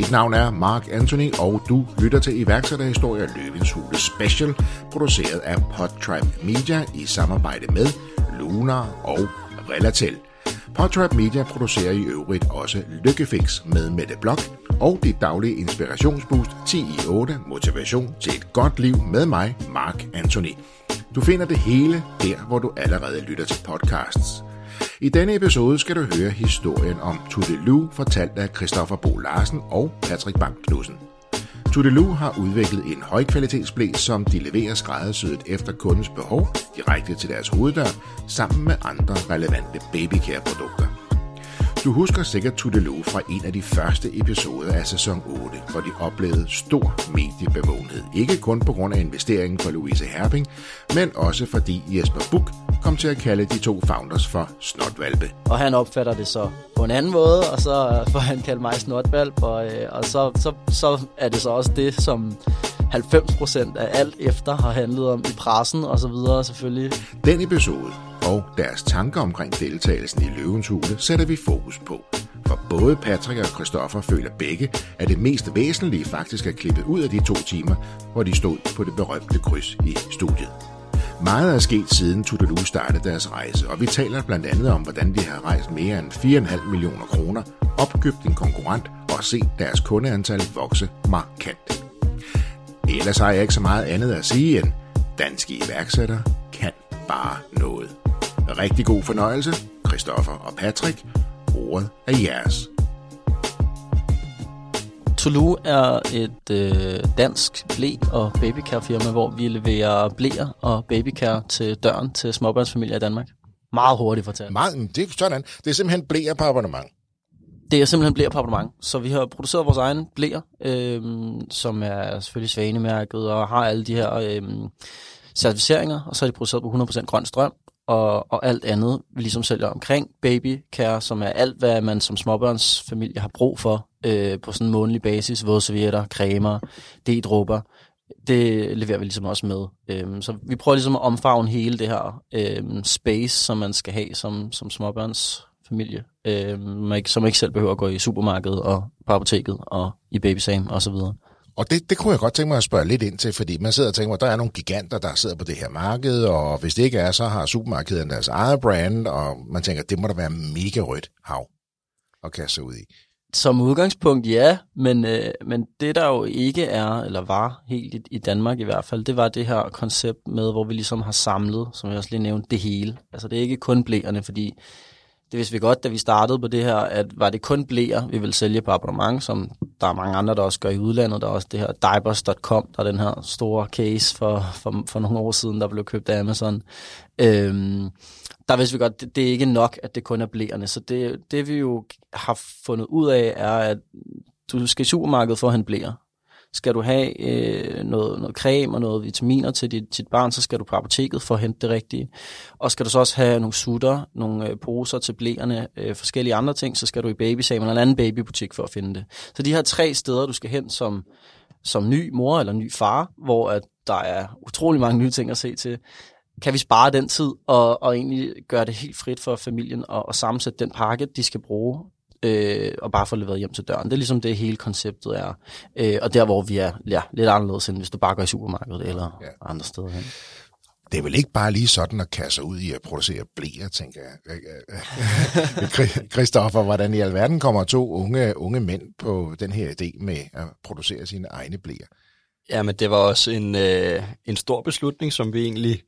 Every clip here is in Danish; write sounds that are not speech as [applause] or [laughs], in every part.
Mit navn er Mark Anthony, og du lytter til iværksætterhistorier Løvens Hule Special, produceret af Podtribe Media i samarbejde med Lunar og Relatel. Podtrap Media producerer i øvrigt også Lykkefix med Mette Blok og dit daglige inspirationsboost 10 i 8 motivation til et godt liv med mig, Mark Anthony. Du finder det hele der, hvor du allerede lytter til podcasts. I denne episode skal du høre historien om Tudelu, fortalt af Christoffer Bo Larsen og Patrick Bang Knudsen. Tudelu har udviklet en højkvalitetsblæ, som de leverer skræddersyet efter kundens behov direkte til deres hoveddør, sammen med andre relevante babycare-produkter. Du husker sikkert Tudelu fra en af de første episoder af sæson 8, hvor de oplevede stor mediebevågenhed. Ikke kun på grund af investeringen for Louise Herping, men også fordi Jesper Buk kom til at kalde de to founders for snotvalpe. Og han opfatter det så på en anden måde, og så får han kaldt mig snotvalp, og, øh, og så, så, så er det så også det, som 90% af alt efter har handlet om i pressen og så videre selvfølgelig. Den episode og deres tanker omkring deltagelsen i Løvens Hule sætter vi fokus på. For både Patrick og Christoffer føler begge, at det mest væsentlige faktisk er klippet ud af de to timer, hvor de stod på det berømte kryds i studiet. Meget er sket siden Tudelu startede deres rejse, og vi taler blandt andet om, hvordan de har rejst mere end 4,5 millioner kroner, opkøbt en konkurrent og set deres kundeantal vokse markant. Ellers har jeg ikke så meget andet at sige end, danske iværksættere kan bare noget. Rigtig god fornøjelse, Christoffer og Patrick. Ordet er jeres. Tulu er et øh, dansk blæ- og babycare firma, hvor vi leverer blæer og babycare til døren til småbørnsfamilier i Danmark. Meget hurtigt fortalt. Meget, det er sådan. Det er simpelthen blæer på abonnement. Det er simpelthen blære på abonnement. Så vi har produceret vores egen blære, øh, som er selvfølgelig svanemærket og har alle de her øh, certificeringer, og så er de produceret på 100% grøn strøm, og, og alt andet, vi ligesom sælger omkring babycare, som er alt, hvad man som småbørnsfamilie har brug for øh, på sådan en månedlig basis, vådservietter, cremer, D-dråber. Det leverer vi ligesom også med. Øhm, så vi prøver ligesom at omfavne hele det her øhm, space, som man skal have som, som småbørns småbørnsfamilie, øhm, man ikke, som ikke selv behøver at gå i supermarkedet og på apoteket og i babysam og så videre. Og det, det kunne jeg godt tænke mig at spørge lidt ind til, fordi man sidder og tænker, at der er nogle giganter, der sidder på det her marked, og hvis det ikke er, så har supermarkedet deres eget brand, og man tænker, det må da være mega rødt hav at kaste sig ud i. Som udgangspunkt ja, men, øh, men det der jo ikke er, eller var helt i, i Danmark i hvert fald, det var det her koncept med, hvor vi ligesom har samlet, som jeg også lige nævnte, det hele. Altså det er ikke kun blæerne, fordi det vidste vi godt, da vi startede på det her, at var det kun blæer, vi vil sælge på abonnement, som der er mange andre, der også gør i udlandet. Der er også det her diapers.com, der er den her store case for, for, for nogle år siden, der blev købt af Amazon. Øhm, der vidste vi godt, det, det er ikke nok, at det kun er blæerne. Så det, det vi jo har fundet ud af, er, at du skal i supermarkedet for at hente blæer. Skal du have øh, noget, noget creme og noget vitaminer til dit, dit barn, så skal du på apoteket for at hente det rigtige. Og skal du så også have nogle sutter, nogle øh, poser til blæerne, øh, forskellige andre ting, så skal du i babysamen eller en anden babybutik for at finde det. Så de her tre steder, du skal hen som, som ny mor eller ny far, hvor at der er utrolig mange nye ting at se til, kan vi spare den tid og, og egentlig gøre det helt frit for familien og, og sammensætte den pakke, de skal bruge øh, og bare få leveret hjem til døren. Det er ligesom det hele konceptet er. Øh, og der, hvor vi er ja, lidt anderledes, end hvis du bare går i supermarkedet eller ja. andre steder hen. Det er vel ikke bare lige sådan at kaste ud i at producere blæer, tænker jeg. Christoffer, hvordan i alverden kommer to unge, unge mænd på den her idé med at producere sine egne blæer? Ja, men det var også en, øh, en stor beslutning, som vi egentlig,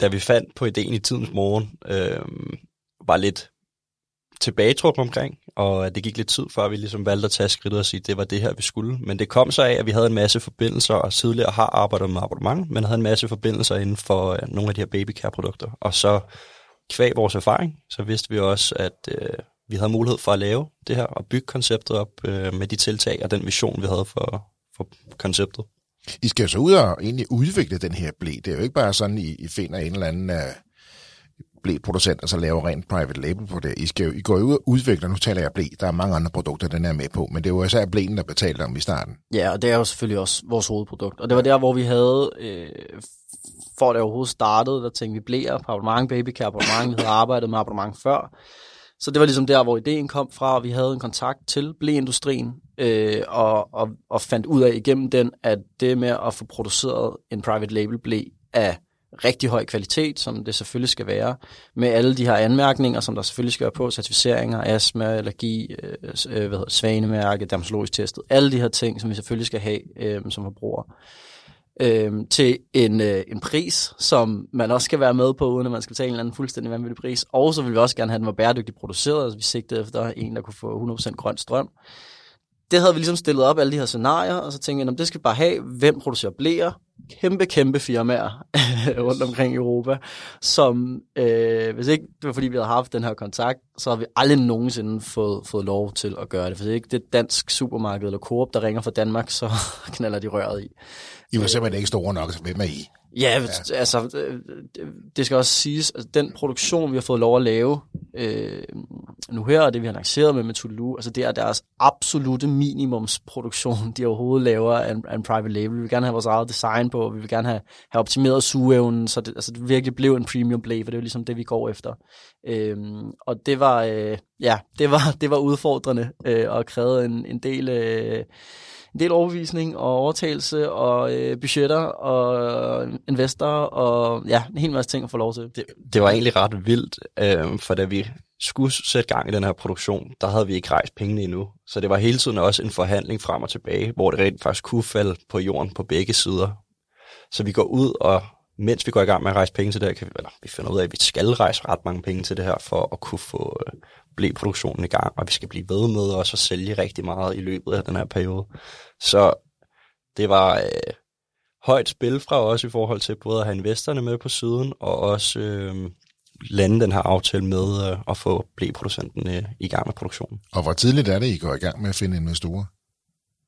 da vi fandt på ideen i tidens morgen, øh, var lidt tilbagetrukken omkring, og det gik lidt tid, før vi ligesom valgte at tage skridtet og sige, at det var det her, vi skulle. Men det kom så af, at vi havde en masse forbindelser, og tidligere har arbejdet med abonnement, men havde en masse forbindelser inden for øh, nogle af de her babycare-produkter. Og så kvæg vores erfaring, så vidste vi også, at øh, vi havde mulighed for at lave det her, og bygge konceptet op øh, med de tiltag og den vision, vi havde for, for konceptet. I skal så ud og egentlig udvikle den her blæ. Det er jo ikke bare sådan, I, I finder en eller anden... Øh, Uh blæ-producent, og så laver rent private label på det. I, skal jo, I går jo ud og udvikler, nu taler jeg blæ, der er mange andre produkter, den er med på, men det var især blæen, der betalte om i starten. Ja, og det er jo selvfølgelig også vores hovedprodukt. Og det var der, hvor vi havde, øh, for det overhovedet startede, der tænkte vi blæer på abonnement, babycare abonnement, vi havde arbejdet med abonnement før. Så det var ligesom der, hvor ideen kom fra, og vi havde en kontakt til blæindustrien, øh, og, og, og fandt ud af igennem den, at det med at få produceret en private label blæ af rigtig høj kvalitet, som det selvfølgelig skal være, med alle de her anmærkninger, som der selvfølgelig skal være på, certificeringer, astma, allergi, øh, øh hvad hedder, svanemærke, dermatologisk testet, alle de her ting, som vi selvfølgelig skal have øh, som forbruger øh, til en, øh, en pris, som man også skal være med på, uden at man skal betale en eller anden fuldstændig vanvittig pris. Og så vil vi også gerne have, at den var bæredygtigt produceret, altså vi sigtede efter en, der kunne få 100% grøn strøm. Det havde vi ligesom stillet op, alle de her scenarier, og så tænkte vi, det skal vi bare have. Hvem producerer blæer? Kæmpe, kæmpe firmaer [laughs] rundt omkring i Europa, som, øh, hvis ikke det var fordi, vi havde haft den her kontakt, så har vi aldrig nogensinde fået, fået lov til at gøre det. For det er ikke det dansk supermarked eller Coop, der ringer fra Danmark, så [laughs] knaller de røret i. I var simpelthen ikke store nok, så hvem er I? Ja, ja. altså, øh, det skal også siges, at den produktion, vi har fået lov at lave øh, nu her, og det vi har lanceret med Metodolu, altså det er deres absolute minimumsproduktion, de overhovedet laver af en, af en private label. Vi vil gerne have vores eget design på, vi vil gerne have, have optimeret sugeevnen, så det, altså det virkelig blev en premium blade, for det er jo ligesom det, vi går efter. Øh, og det var, øh, ja, det var, [laughs] det var udfordrende, øh, og krævede en, en del... Øh, en del overbevisning og overtagelse og øh, budgetter og investorer og ja, en hel masse ting at få lov til. Det, det var egentlig ret vildt, øh, for da vi skulle sætte gang i den her produktion, der havde vi ikke rejst pengene endnu. Så det var hele tiden også en forhandling frem og tilbage, hvor det rent faktisk kunne falde på jorden på begge sider. Så vi går ud, og mens vi går i gang med at rejse penge til det her, kan vi, eller vi finder ud af, at vi skal rejse ret mange penge til det her, for at kunne få øh, blæproduktionen i gang, og vi skal blive ved med også at sælge rigtig meget i løbet af den her periode. Så det var øh, højt spil fra os i forhold til både at have investorerne med på siden, og også øh, lande den her aftale med øh, at få blæproducenten øh, i gang med produktionen. Og hvor tidligt er det, I går i gang med at finde investorer?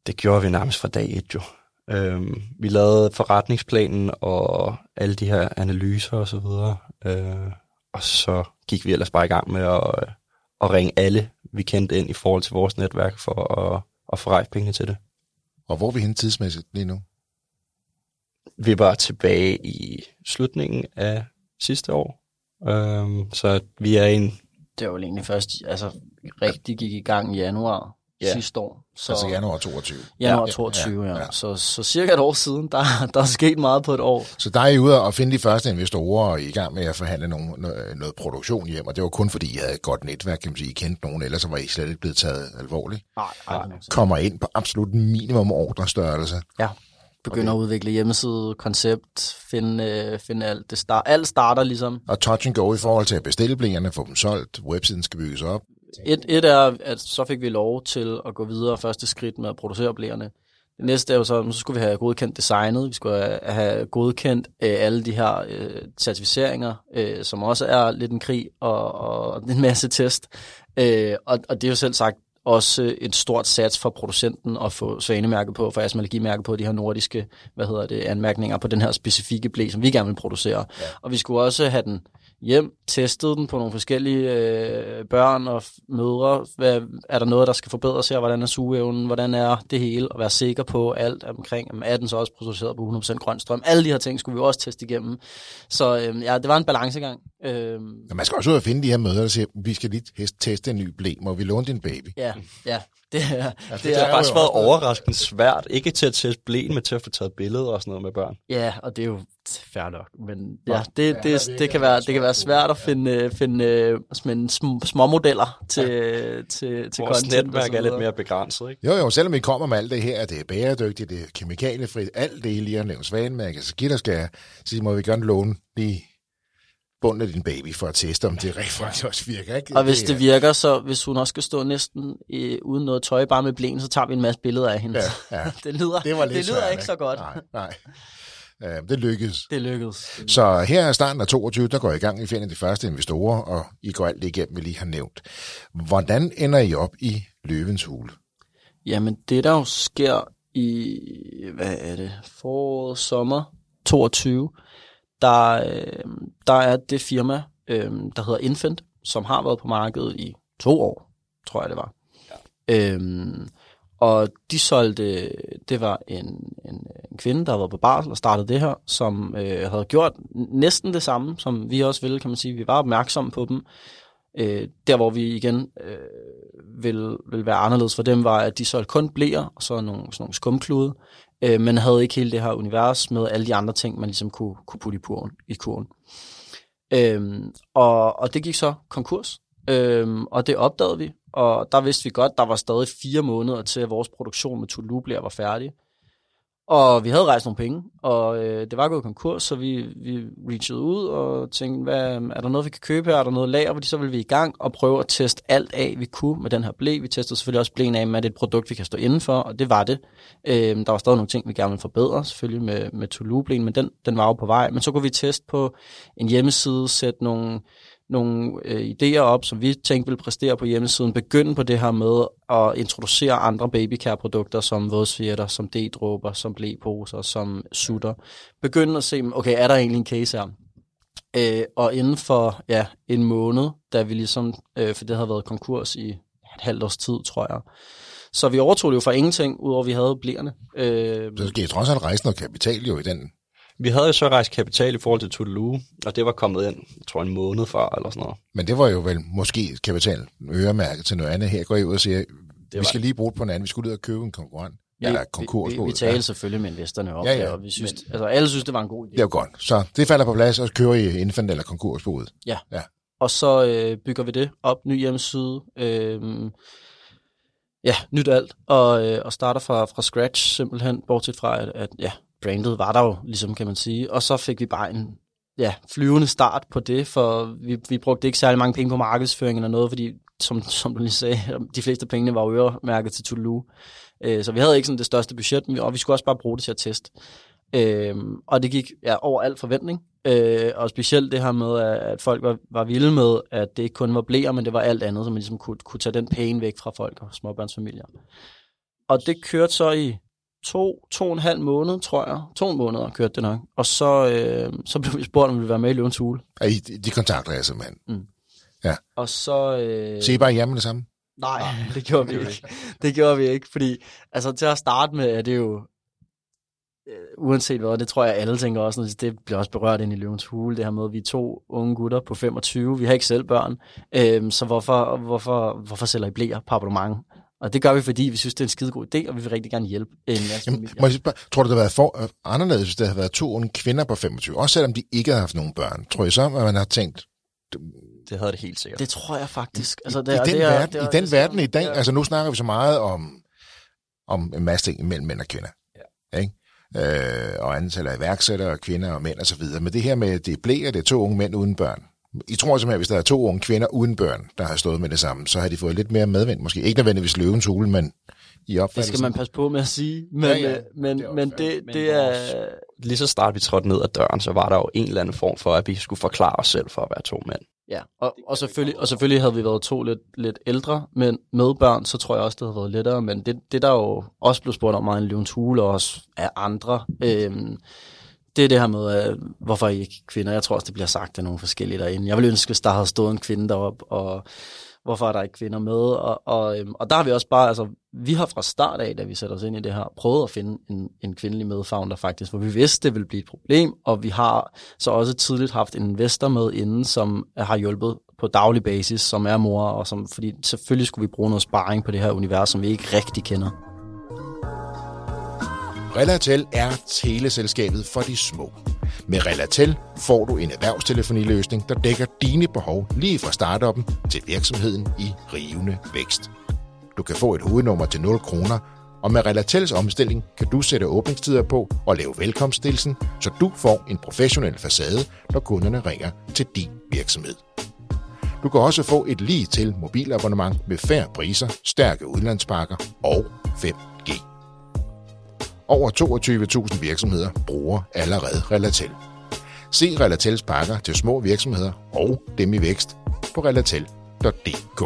Det gjorde vi nærmest fra dag et jo. Øhm, vi lavede forretningsplanen og alle de her analyser og så videre. Øh, og så gik vi ellers bare i gang med at, øh, at ringe alle, vi kendte ind i forhold til vores netværk for at, at få rejst penge til det. Og hvor er vi henne tidsmæssigt lige nu? Vi var tilbage i slutningen af sidste år. Øhm, så vi er en... Det var jo egentlig først, altså rigtig gik i gang i januar ja. sidste år. Så, altså januar 22. Januar 22, ja. ja. ja. Så, så cirka et år siden, der, [laughs] der er sket meget på et år. Så der er I ude og finde de første investorer og I gang med at forhandle nogle, noget, produktion hjem, og det var kun fordi I havde et godt netværk, kan man sige, I kendte nogen, ellers var I slet ikke blevet taget alvorligt. Nej, nej. Kommer ind på absolut minimum ordrestørrelse. Ja, begynder okay. at udvikle hjemmeside, koncept, finde, øh, finde alt. Det start, alt starter ligesom. Og touch and go i forhold til at bestille blæerne, få dem solgt, websiden skal bygges op. Et, et er, at så fik vi lov til at gå videre første skridt med at producere blæerne. Det næste er jo så, så skulle vi have godkendt designet, vi skulle have godkendt øh, alle de her øh, certificeringer, øh, som også er lidt en krig og, og en masse test. Øh, og, og det er jo selv sagt også et stort sats for producenten at få svanemærke på, for astmallergimærke på de her nordiske hvad hedder det, anmærkninger på den her specifikke blæ, som vi gerne vil producere. Ja. Og vi skulle også have den hjem, testede den på nogle forskellige øh, børn og mødre. Hvad, er der noget, der skal forbedres her? Hvordan er sugeevnen? Hvordan er det hele? Og være sikker på alt omkring. Jamen, er den så også produceret på 100% grøn strøm? Alle de her ting skulle vi også teste igennem. Så øh, ja, det var en balancegang. Øh, man skal også ud og finde de her møder, der siger, vi skal lige teste en ny blæ. Må vi låne din baby? Ja, ja. [laughs] Det, er, ja, det, det har faktisk været overraskende svært, ikke til at teste blæen, men til at få taget billeder og sådan noget med børn. Ja, og det er jo fair nok, men ja, det, det, det, det, kan, være, det kan være svært at finde, finde små, små modeller til, ja. til, til Vores content. netværk er lidt mere begrænset, ikke? Jo, jo, selvom vi kommer med alt det her, det er bæredygtigt, det er kemikaliefrit, alt det lige at nævne svanemærke, så giver der skal så må vi gerne låne lige bunden af din baby for at teste, om det rent faktisk også virker. Ikke? Og hvis det virker, så hvis hun også skal stå næsten i, uden noget tøj, bare med blæen, så tager vi en masse billeder af hende. Ja, [laughs] ja. det lyder, det, var lidt det lyder svært, ikke så godt. Nej, nej. Uh, det lykkedes. Det lykkedes. Så her er starten af 22, der går I gang, I finder de første investorer, og I går alt det igennem, vi lige har nævnt. Hvordan ender I op i løvens hule? Jamen, det der jo sker i, hvad er det, foråret, sommer 22, der, øh, der er det firma, øh, der hedder Infant, som har været på markedet i to år, tror jeg det var. Ja. Øhm, og de solgte, det var en, en, en kvinde, der havde været på barsel og startede det her, som øh, havde gjort næsten det samme, som vi også ville, kan man sige. Vi var opmærksomme på dem, Øh, der, hvor vi igen øh, vil, vil være anderledes for dem, var, at de solgte kun blæer og så nogle, sådan nogle skumklude, øh, men havde ikke hele det her univers med alle de andre ting, man ligesom kunne, kunne putte i, kurven, i kurven. Øhm, og, og det gik så konkurs, øhm, og det opdagede vi, og der vidste vi godt, der var stadig fire måneder til, at vores produktion med Tulu var færdig. Og vi havde rejst nogle penge, og øh, det var gået konkurs, så vi, vi reachede ud og tænkte, hvad, er der noget, vi kan købe her? Er der noget lager? Fordi så ville vi i gang og prøve at teste alt af, vi kunne med den her blæ. Vi testede selvfølgelig også blæen af, om det et produkt, vi kan stå indenfor, og det var det. Øh, der var stadig nogle ting, vi gerne ville forbedre, selvfølgelig med, med Toulouse-blæen, men den, den var jo på vej. Men så kunne vi teste på en hjemmeside, sætte nogle nogle øh, idéer op, som vi tænkte ville præstere på hjemmesiden, begynde på det her med at introducere andre babycare-produkter som vådsvirter, som D-dråber, som blæposer, som sutter. Begynde at se, okay, er der egentlig en case her? Øh, og inden for ja, en måned, da vi ligesom, øh, for det havde været konkurs i et halvt års tid, tror jeg, så vi overtog det jo fra ingenting, udover at vi havde blæerne. Øh, så det I trods alt rejsen og kapital jo i den vi havde jo så rejst kapital i forhold til Toulouse, og det var kommet ind, jeg tror, en måned før, eller sådan noget. Men det var jo vel måske kapital øremærket til noget andet. Her går I ud og siger, vi skal lige bruge det på en anden. Vi skulle ud og købe en konkurrent. Ja, eller konkurs. Vi, vi, vi talte ja. selvfølgelig med investorerne op, ja, ja. og vi synes, Men, altså, alle synes, det var en god idé. Det var godt. Så det falder på plads, og så kører I infant eller konkursboet. Ja. ja. Og så øh, bygger vi det op, ny hjemmeside, øh, ja, nyt alt, og, øh, og starter fra, fra scratch simpelthen, bortset fra, at, at ja, brandet var der jo, ligesom kan man sige. Og så fik vi bare en ja, flyvende start på det, for vi, vi brugte ikke særlig mange penge på markedsføring eller noget, fordi som, som du lige sagde, [laughs] de fleste pengene var øremærket til Toulouse. Øh, så vi havde ikke sådan det største budget, og vi skulle også bare bruge det til at teste. Øh, og det gik ja, over al forventning. Øh, og specielt det her med, at folk var, var vilde med, at det ikke kun var blæer, men det var alt andet, så man ligesom kunne, kunne tage den pæne væk fra folk og småbørnsfamilier. Og det kørte så i to, to og en halv måned, tror jeg. To måneder kørte det nok. Og så, øh, så blev vi spurgt, om vi ville være med i Løvens Hule. Ja, de, de kontakter jeg simpelthen. Mm. Ja. Og så... Øh... Se I bare hjemme det samme? Nej, [laughs] det gjorde vi ikke. Det gjorde vi ikke, fordi altså, til at starte med er det jo, øh, uanset hvad, det tror jeg alle tænker også, det bliver også berørt ind i Løvens Hule, det her med, at vi er to unge gutter på 25, vi har ikke selv børn, øh, så hvorfor, hvorfor, hvorfor sælger I blæer på abonnement? Og det gør vi, fordi vi synes, det er en skide god idé, og vi vil rigtig gerne hjælpe en masse Jamen, familier. Må jeg spørge, tror du, det havde været for, uh, anderledes, hvis der havde været to unge kvinder på 25, også selvom de ikke havde haft nogen børn? Tror jeg så, at man har tænkt... Det havde det helt sikkert. Det tror jeg faktisk. Altså, det, I, den det er, verden, det er, i den det verden i dag, ja. altså nu snakker vi så meget om, om en masse ting mellem mænd og kvinder. Ja. Ikke? Øh, og antal af iværksættere, kvinder og mænd og så videre. Men det her med, det blæer, det er to unge mænd uden børn. I tror simpelthen, at hvis der er to unge kvinder uden børn, der har stået med det samme, så har de fået lidt mere medvind. Måske ikke nødvendigvis løvens hule, men i opfattelsen. Det skal man passe på med at sige. Men, ja, ja. Øh, men, det, men det, men det er... Lige så snart vi trådte ned ad døren, så var der jo en eller anden form for, at vi skulle forklare os selv for at være to mænd. Ja, og, og, selvfølgelig, og selvfølgelig havde vi været to lidt, lidt ældre, men med børn, så tror jeg også, det havde været lettere. Men det, det der jo også blev spurgt om meget en løvens hule, og også af andre, øhm, det er det her med, øh, hvorfor I ikke kvinder. Jeg tror også, det bliver sagt af nogle forskellige derinde. Jeg vil ønske, hvis der havde stået en kvinde derop, og hvorfor er der ikke kvinder med? Og, og, øhm, og der har vi også bare, altså, vi har fra start af, da vi sætter os ind i det her, prøvet at finde en, en kvindelig medfounder faktisk, hvor vi vidste, det ville blive et problem, og vi har så også tidligt haft en investor med inden, som har hjulpet på daglig basis, som er mor, og som, fordi selvfølgelig skulle vi bruge noget sparring på det her univers, som vi ikke rigtig kender. Relatel er teleselskabet for de små. Med Relatel får du en erhvervstelefoniløsning, der dækker dine behov lige fra startuppen til virksomheden i rivende vækst. Du kan få et hovednummer til 0 kroner, og med Relatels omstilling kan du sætte åbningstider på og lave velkomststilsen, så du får en professionel facade, når kunderne ringer til din virksomhed. Du kan også få et lige til mobilabonnement med færre priser, stærke udlandspakker og 5 over 22.000 virksomheder bruger allerede Relatel. Se Relatels pakker til små virksomheder og dem i vækst på relatel.dk.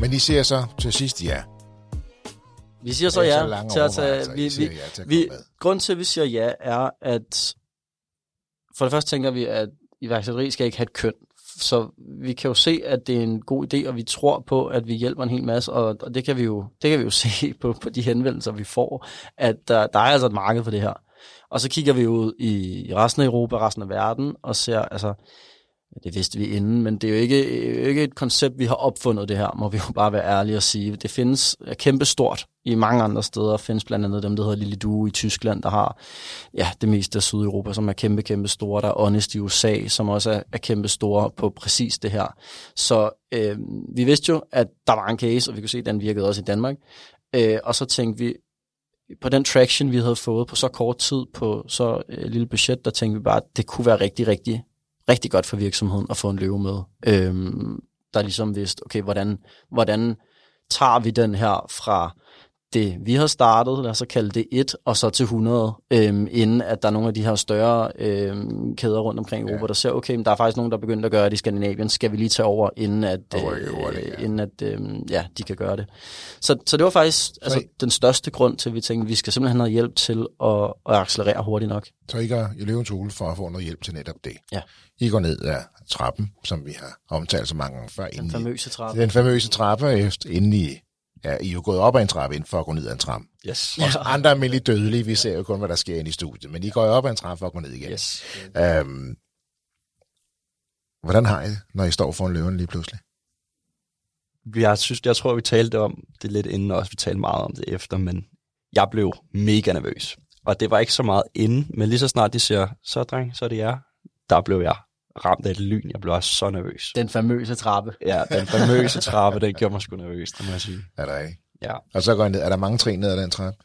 Men I siger så til sidst ja. Vi siger så ja til at tage... Vi, vi, ja til at vi, grund til, at vi siger ja, er, at for det første tænker vi, at iværksætteri skal ikke have et køn så vi kan jo se, at det er en god idé, og vi tror på, at vi hjælper en hel masse, og, og det, kan vi jo, det kan vi jo [laughs] se på, på de henvendelser, vi får, at der, der er altså et marked for det her. Og så kigger vi ud i resten af Europa, resten af verden, og ser, altså, det vidste vi inden, men det er jo ikke, ikke et koncept, vi har opfundet det her, må vi jo bare være ærlige og sige. Det findes er kæmpe stort i mange andre steder. Der findes blandt andet dem, der hedder Lille Due i Tyskland, der har ja, det meste af Sydeuropa, som er kæmpe, kæmpe store. Der er Honest i USA, som også er, er kæmpe store på præcis det her. Så øh, vi vidste jo, at der var en case, og vi kunne se, at den virkede også i Danmark. Øh, og så tænkte vi, på den traction, vi havde fået på så kort tid, på så øh, lille budget, der tænkte vi bare, at det kunne være rigtig, rigtig rigtig godt for virksomheden at få en løve med, øhm, der ligesom vidste, okay, hvordan, hvordan tager vi den her fra det, vi har startet, lad os så kalde det 1, og så til 100, øhm, inden at der er nogle af de her større øhm, kæder rundt omkring Europa, ja. der ser, okay, men der er faktisk nogen, der er begyndt at gøre det i Skandinavien, skal vi lige tage over, inden at, øh, over det, ja. inden at øhm, ja, de kan gøre det. Så, så det var faktisk altså, I, den største grund til, at vi tænkte, at vi skal simpelthen have hjælp til at, at accelerere hurtigt nok. Så I går i løvens hule for at få noget hjælp til netop det. Ja. I går ned af trappen, som vi har omtalt så mange gange før. Den famøse trappe. Den famøse trappe, inden I Ja, I er jo gået op ad en trappe ind for at gå ned ad en trappe. Yes. Også andre almindelige dødelige, vi ser jo kun, hvad der sker inde i studiet, men I går jo op ad en trappe for at gå ned igen. Yes. Øhm, hvordan har I det, når I står foran løven lige pludselig? Jeg, synes, jeg tror, vi talte om det lidt inden også. Vi talte meget om det efter, men jeg blev mega nervøs. Og det var ikke så meget inden, men lige så snart de siger, så dreng, så er det jer, der blev jeg ramt af et lyn. Jeg blev også så nervøs. Den famøse trappe. Ja, den famøse trappe, den gjorde mig sgu nervøs, det må jeg sige. Er der ikke? Ja. Og så går jeg ned. Er der mange trin ned ad den trappe?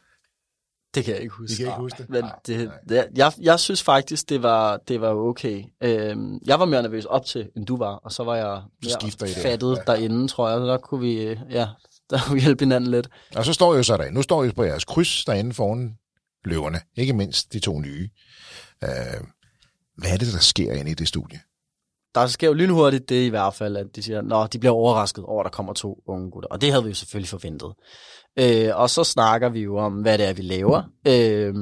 Det kan jeg ikke huske. I kan ikke huske det? Men det, det, jeg, jeg synes faktisk, det var, det var okay. Øhm, jeg var mere nervøs op til, end du var, og så var jeg mere fattet ja. derinde, tror jeg. Så der kunne vi, ja, [laughs] der kunne vi hjælpe hinanden lidt. Og så står I jo så derinde. Nu står I på jeres kryds derinde foran løverne. Ikke mindst de to nye. Øh, hvad er det, der sker inde i det studie? Der sker jo lynhurtigt det i hvert fald, at de siger, at de bliver overrasket over, at der kommer to unge gutter. Og det havde vi jo selvfølgelig forventet. Øh, og så snakker vi jo om, hvad det er, vi laver. Øh,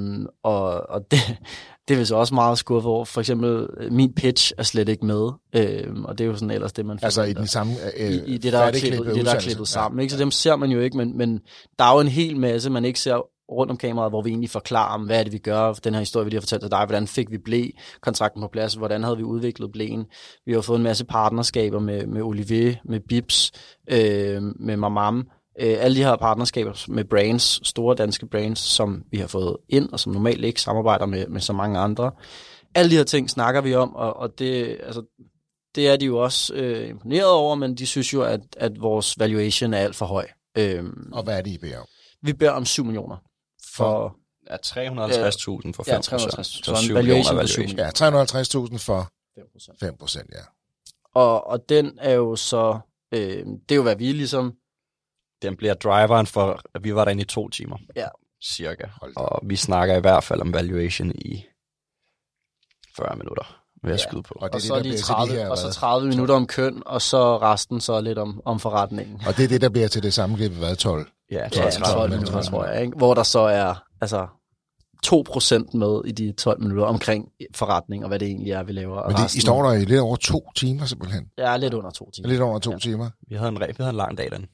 og, og det, [laughs] det er vi så også meget skuffet over. For eksempel, min pitch er slet ikke med. Øh, og det er jo sådan ellers det, man Altså i den samme øh, I, I det, der er klippet, det, der er klippet sammen. Ja. Ikke? Så dem ser man jo ikke, men, men der er jo en hel masse, man ikke ser rundt om kameraet, hvor vi egentlig forklarer om, hvad er det, vi gør, den her historie, vi lige har fortalt til dig, hvordan fik vi blæ kontrakten på plads, hvordan havde vi udviklet blæen. Vi har fået en masse partnerskaber med, med Olivier, med Bips, øh, med Mamam, øh, alle de her partnerskaber med brands, store danske brands, som vi har fået ind, og som normalt ikke samarbejder med, med så mange andre. Alle de her ting snakker vi om, og, og det, altså, det er de jo også øh, imponeret over, men de synes jo, at, at vores valuation er alt for høj. Øh, og hvad er det, I beder om? Vi beder om 7 millioner for... Ja, 350.000 for 5 ja, 350. Så, så en valuation på 7 Ja, 350.000 for 5 5 procent, ja. Og, og den er jo så... Øh, det er jo, hvad vi ligesom... Den bliver driveren for... Vi var derinde i to timer. Ja. Cirka. Og vi snakker i hvert fald om valuation i 40 minutter vil jeg ja. skyde på. Og, det og, så, det, 30, de her, og så 30 minutter om køn, og så resten så lidt om, om forretningen. Og det er det, der bliver til det samme klip, hvad 12? Ja, 12, 12, 12 minutter, tror jeg. Ikke? Hvor der så er altså 2% med i de 12 minutter omkring forretning, og hvad det egentlig er, vi laver. Men det, I står der i lidt over to timer simpelthen? Ja, lidt under to timer. Lidt under to ja. timer? Vi havde en, vi havde en lang dag den.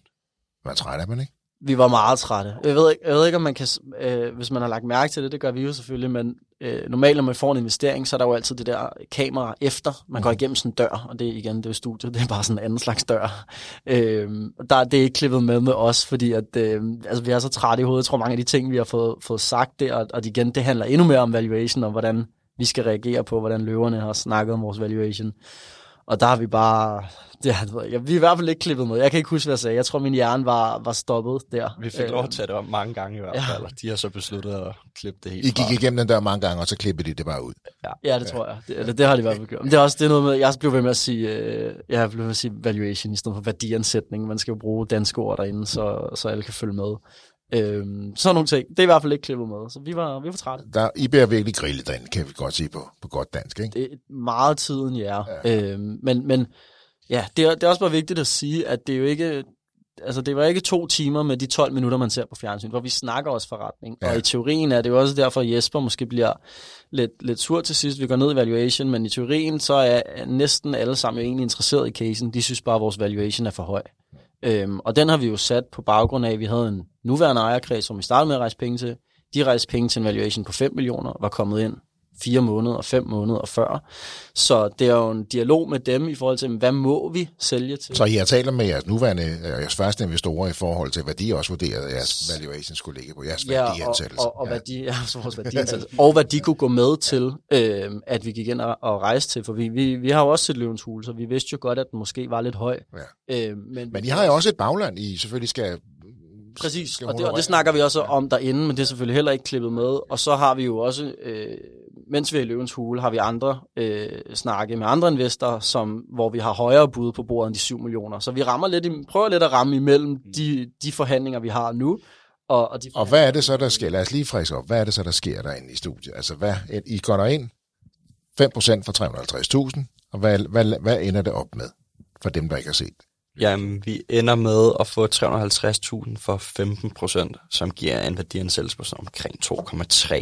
Man træt af man ikke? Vi var meget trætte. Jeg ved ikke, jeg ved ikke om man kan, øh, hvis man har lagt mærke til det, det gør vi jo selvfølgelig, men øh, normalt når man får en investering, så er der jo altid det der kamera efter. Man går mhm. igennem sådan en dør, og det er igen, det er studiet, [laughs] det er bare sådan en anden slags dør. Øh, der, det er ikke klippet med med os, fordi at, øh, altså, vi er så trætte i hovedet. Jeg tror mange af de ting, vi har fået, fået sagt der, og, og igen, det handler endnu mere om valuation, og hvordan vi skal reagere på, hvordan løverne har snakket om vores valuation. Og der har vi bare... Ja, jeg, vi er i hvert fald ikke klippet med. Jeg kan ikke huske, hvad jeg sagde. Jeg tror, min hjerne var, var stoppet der. Vi fik lov at øh, tage det om mange gange i hvert fald, ja. de har så besluttet at klippe det helt I gik fra. igennem den der mange gange, og så klippede de det bare ud. Ja, ja det ja. tror jeg. Det, det, det har de i hvert fald gjort. Men det er også det er noget med, jeg blev ved med at sige, øh, jeg blev ved med at sige valuation i stedet for værdiansætning. Man skal jo bruge danske ord derinde, så, så alle kan følge med. Øhm, sådan nogle ting. Det er i hvert fald ikke klippet med, så vi var, vi var trætte. Der, I bliver virkelig grillet derinde, kan vi godt sige på, på godt dansk, ikke? Det er meget tiden, ja. ja. Øhm, men, men ja, det er, det er også bare vigtigt at sige, at det er jo ikke, altså det var ikke to timer med de 12 minutter, man ser på fjernsyn, hvor vi snakker også forretning. Ja. Og i teorien er det jo også derfor, at Jesper måske bliver lidt, lidt sur til sidst. Vi går ned i valuation, men i teorien så er næsten alle sammen jo egentlig interesseret i casen. De synes bare, at vores valuation er for høj. Øhm, og den har vi jo sat på baggrund af, at vi havde en nuværende ejerkreds, som vi startede med at rejse penge til. De rejste penge til en valuation på 5 millioner, var kommet ind fire måneder, fem måneder før. Så det er jo en dialog med dem i forhold til, hvad må vi sælge til? Så I har talt med jeres nuværende, øh, jeres første investorer i forhold til, hvad de også vurderede, at jeres valuation skulle ligge på, jeres ja, værdiansættelse. Og, og, og, ja. værdi, ja, vores [laughs] værdiansættelse. og hvad de kunne gå med til, øh, at vi gik ind og, og rejse til. For vi, vi, vi har jo også set løvens hule, så vi vidste jo godt, at den måske var lidt høj. Ja. Øh, men, men I har jo også et bagland, I selvfølgelig skal Præcis, og det, og det snakker vi også om derinde, men det er selvfølgelig heller ikke klippet med. Og så har vi jo også, øh, mens vi er i løvens hule, har vi andre øh, snakke med andre investorer, som, hvor vi har højere bud på bordet end de 7 millioner. Så vi rammer lidt, prøver lidt at ramme imellem de, de forhandlinger, vi har nu, og, og, de og hvad er det så, der sker? Lad os lige friske op. Hvad er det så, der sker derinde i studiet? Altså, hvad, I går der ind 5% for 350.000, og hvad, hvad, hvad ender det op med for dem, der ikke har set Jamen, vi ender med at få 350.000 for 15 procent, som giver en værdiansættelse på omkring 2,3,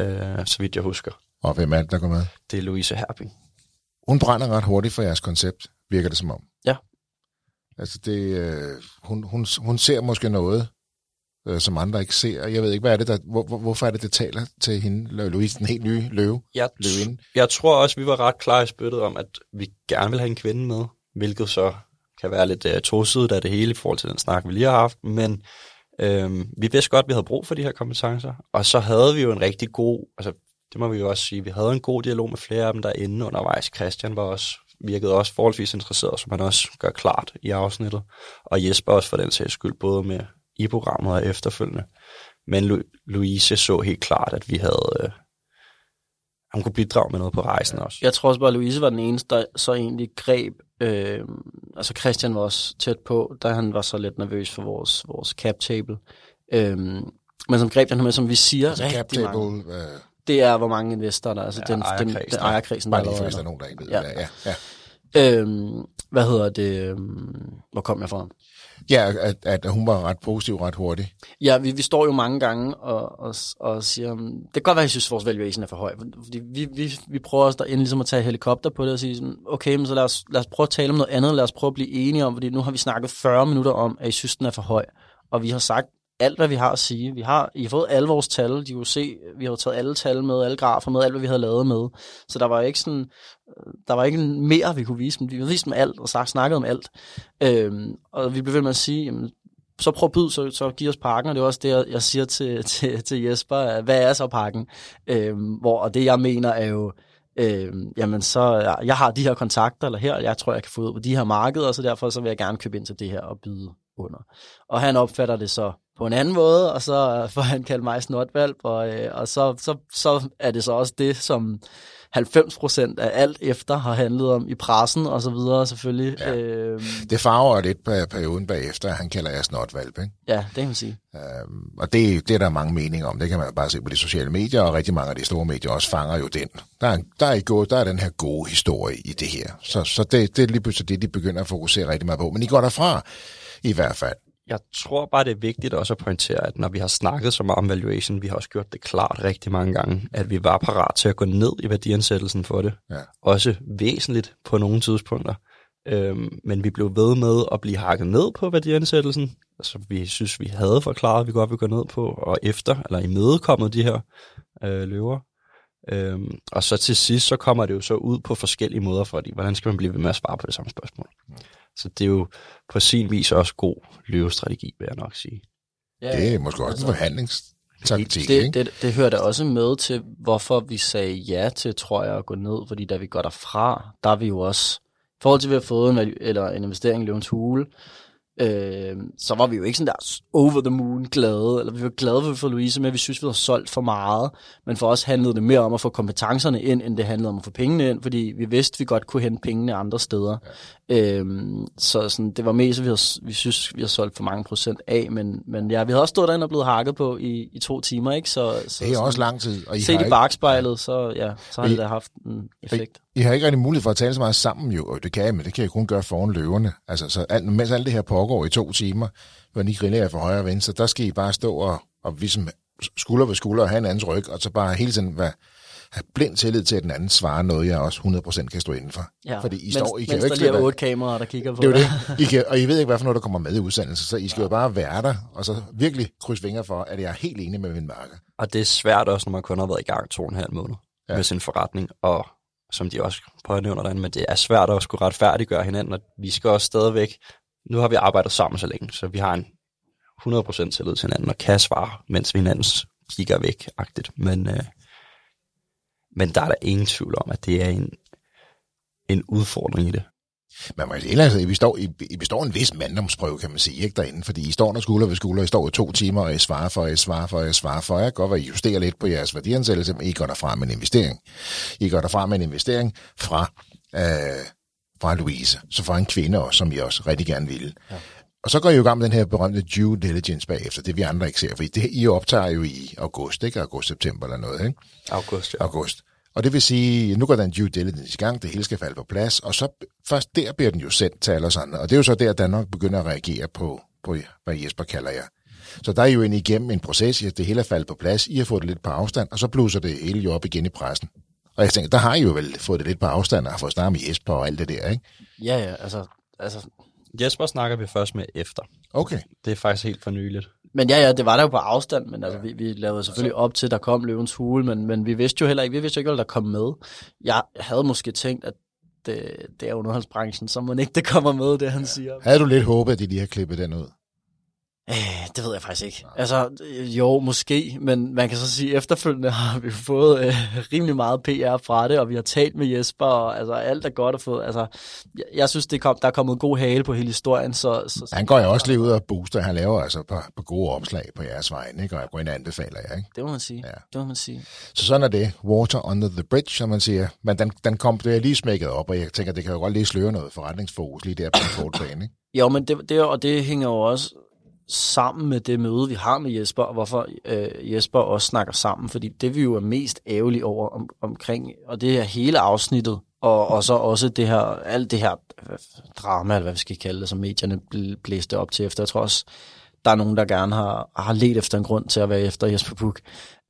øh, så vidt jeg husker. Og hvem er det, der går med? Det er Louise Herbing. Hun brænder ret hurtigt for jeres koncept, virker det som om. Ja. Altså, det, øh, hun, hun, hun ser måske noget, øh, som andre ikke ser. Jeg ved ikke, hvad er det, der, hvor, hvor, hvorfor er det, det taler til hende, Louise, den helt nye løve? Jeg, løvinde? jeg tror også, vi var ret klar i spyttet om, at vi gerne vil have en kvinde med, hvilket så kan være lidt uh, tosidigt af det hele i forhold til den snak, vi lige har haft, men øhm, vi vidste godt, at vi havde brug for de her kompetencer, og så havde vi jo en rigtig god, altså det må vi jo også sige, vi havde en god dialog med flere af dem derinde undervejs. Christian var også, virkede også forholdsvis interesseret, som han også gør klart i afsnittet, og Jesper også for den sags skyld, både med i programmet og efterfølgende. Men Lu- Louise så helt klart, at vi havde, øh, hun kunne bidrage med noget på rejsen også. Jeg tror også bare, at Louise var den eneste, der så egentlig greb Øh, altså Christian var også tæt på, da han var så lidt nervøs for vores, vores cap table. Øh, men som greb den her med, som vi siger, altså rigtig cap table, mange. Øh... Det er, hvor mange investorer der er. Altså ja, den, den, den ejerkredsen, der Bare lige først, der er nogen, der ikke ved ja. det. Ja, ja. Øhm, hvad hedder det? Øhm, hvor kom jeg fra? Ja, at, at hun var ret positiv ret hurtigt. Ja, vi, vi står jo mange gange og, og, og siger, det kan godt være, at jeg synes, at vores valuation er for høj. Fordi vi, vi, vi prøver også derinde ligesom at tage helikopter på det og sige, okay, men så lad os, lad os prøve at tale om noget andet. Lad os prøve at blive enige om, fordi nu har vi snakket 40 minutter om, at I synes, den er for høj. Og vi har sagt alt, hvad vi har at sige. Vi har, I har fået alle vores tal. De kunne se, vi har taget alle tal med, alle grafer med, alt, hvad vi havde lavet med. Så der var ikke sådan, øh, der var ikke mere, vi kunne vise dem. Vi havde vist dem alt og sagt, snakket om alt. Øhm, og vi blev ved med at sige, jamen, så prøv at byde, så, så giv os pakken, og det er også det, jeg siger til, [laughs] til, til Jesper, hvad er så pakken? Øhm, hvor, og det, jeg mener, er jo, øhm, jamen så, jeg har de her kontakter, eller her, jeg tror, jeg kan få ud på de her markeder, så derfor så vil jeg gerne købe ind til det her og byde under. Og han opfatter det så på en anden måde, og så får han kaldt mig snotvalp, og, øh, og så, så, så er det så også det, som 90 procent af alt efter har handlet om i pressen og så videre selvfølgelig. Ja. Øhm, det farver lidt på perioden bagefter, han kalder jeg snotvalp, ikke? Ja, det kan man sige. Øhm, og det, det er der mange meninger om, det kan man bare se på de sociale medier, og rigtig mange af de store medier også fanger jo den. Der er, der er, gode, der er den her gode historie i det her. Så, så det, det er lige pludselig det, de begynder at fokusere rigtig meget på. Men I går derfra i hvert fald jeg tror bare, det er vigtigt også at pointere, at når vi har snakket så meget om valuation, vi har også gjort det klart rigtig mange gange, at vi var parat til at gå ned i værdiansættelsen for det. Ja. Også væsentligt på nogle tidspunkter. Øhm, men vi blev ved med at blive hakket ned på værdiansættelsen, altså vi synes, vi havde forklaret, at vi godt ville gå ned på, og efter, eller imødekommet de her øh, løver. Øhm, og så til sidst, så kommer det jo så ud på forskellige måder, fordi hvordan skal man blive ved med at svare på det samme spørgsmål? Mm. Så det er jo på sin vis også god løvestrategi, vil jeg nok sige. Ja, det er måske også en forhandlingstaktik, det, det, det, det hører da også med til, hvorfor vi sagde ja til, tror jeg, at gå ned, fordi da vi går derfra, der er vi jo også, i forhold til, at vi har fået en, eller en investering i Løvens Hule, øh, så var vi jo ikke sådan der over the moon glade, eller vi var glade for Louise, men vi synes, vi havde solgt for meget, men for os handlede det mere om at få kompetencerne ind, end det handlede om at få pengene ind, fordi vi vidste, vi godt kunne hente pengene andre steder. Ja. Øh, så sådan, det var mest, vi, havde, vi synes, vi har solgt for mange procent af, men, men ja, vi havde også stået derinde og blevet hakket på i, i to timer, ikke? Så, så det er sådan, også lang tid. Og I set i bagspejlet, så, ja, så har I, det da haft en effekt. I har ikke rigtig mulighed for at tale så meget sammen, jo, det kan jeg, men det kan jeg kun gøre foran løverne. Altså, så alt, mens alt det her pågår i to timer, hvor I griller for højre og venstre, der skal I bare stå og, og ligesom skulder ved skulder og have en andens ryg, og så bare hele tiden være, have blind tillid til, at den anden svarer noget, jeg også 100% kan stå inden for. Ja, Fordi I mens, står, I kan mens jo ikke der lige er otte kameraer, der kigger på det. Er det. I kan, og I ved ikke, hvad for noget, der kommer med i udsendelsen, så I skal ja. jo bare være der, og så virkelig krydse vinger for, at jeg er helt enig med min marker. Og det er svært også, når man kun har været i gang to og en halv måned. ja. med sin forretning, og som de også pånævner derinde, men det er svært at skulle retfærdiggøre hinanden, og vi skal også stadigvæk, nu har vi arbejdet sammen så længe, så vi har en 100% tillid til hinanden, og kan svare, mens vi hinandens kigger væk-agtigt. Men, øh, men der er der ingen tvivl om, at det er en, en udfordring i det. Men man kan sige, vi står, I, I består en vis manddomsprøve, kan man sige, ikke derinde, fordi I står der skulder ved skulder, I står i to timer, og I svarer for, I svarer for, I svarer for. Jeg godt være, I justerer lidt på jeres værdiansættelse, men I går derfra med en investering. I går derfra med en investering fra, øh, fra Louise, så fra en kvinde også, som I også rigtig gerne ville. Ja. Og så går I jo i gang med den her berømte due diligence bagefter, det vi andre ikke ser, for det, I optager jo i august, ikke? August-september eller noget, ikke? August, ja. August. Og det vil sige, nu går den due diligence i gang, det hele skal falde på plads, og så først der bliver den jo sendt til alle os andre. Og det er jo så der, Danmark begynder at reagere på, på hvad Jesper kalder jer. Så der er jo en igennem en proces, at det hele er faldet på plads, I har fået det lidt på afstand, og så blusser det hele jo op igen i pressen. Og jeg tænker, der har I jo vel fået det lidt på afstand, og har fået snakket med Jesper og alt det der, ikke? Ja, ja, altså, altså Jesper snakker vi først med efter. Okay. Det er faktisk helt for nyligt. Men ja, ja, det var der jo på afstand, men altså, vi, vi lavede selvfølgelig op til, der kom løvens hule, men, men vi vidste jo heller ikke, vi vidste jo ikke, hvad der kom med. Jeg havde måske tænkt, at det, det er underholdsbranchen, så må ikke det kommer med, det han ja. siger. Havde du lidt håbet, at de lige har klippet den ud? Øh, det ved jeg faktisk ikke. Altså, jo, måske, men man kan så sige, at efterfølgende [laughs] har vi fået øh, rimelig meget PR fra det, og vi har talt med Jesper, og altså, alt er godt at få. Altså, jeg, jeg synes, det kom, der er kommet god hale på hele historien. Så, så, han går jo også lige ud og booster. Han laver altså på, på gode opslag på jeres vej, ikke? og jeg går ind og anbefaler jer. Ikke? Det må man sige. Ja. Det må man sige. Så sådan er det. Water under the bridge, som man siger. Men den, den kom, det er lige smækket op, og jeg tænker, det kan jo godt lige sløre noget forretningsfokus lige der på en kort bane. Ikke? Jo, men det, det, og det hænger jo også sammen med det møde, vi har med Jesper, og hvorfor øh, Jesper også snakker sammen, fordi det vi jo er mest ærgerlige over om, omkring, og det her hele afsnittet, og, og så også det her, alt det her øh, drama, eller hvad vi skal kalde det, som medierne blæste op til efter. Jeg tror også, der er nogen, der gerne har, har let efter en grund til at være efter Jesper Puk.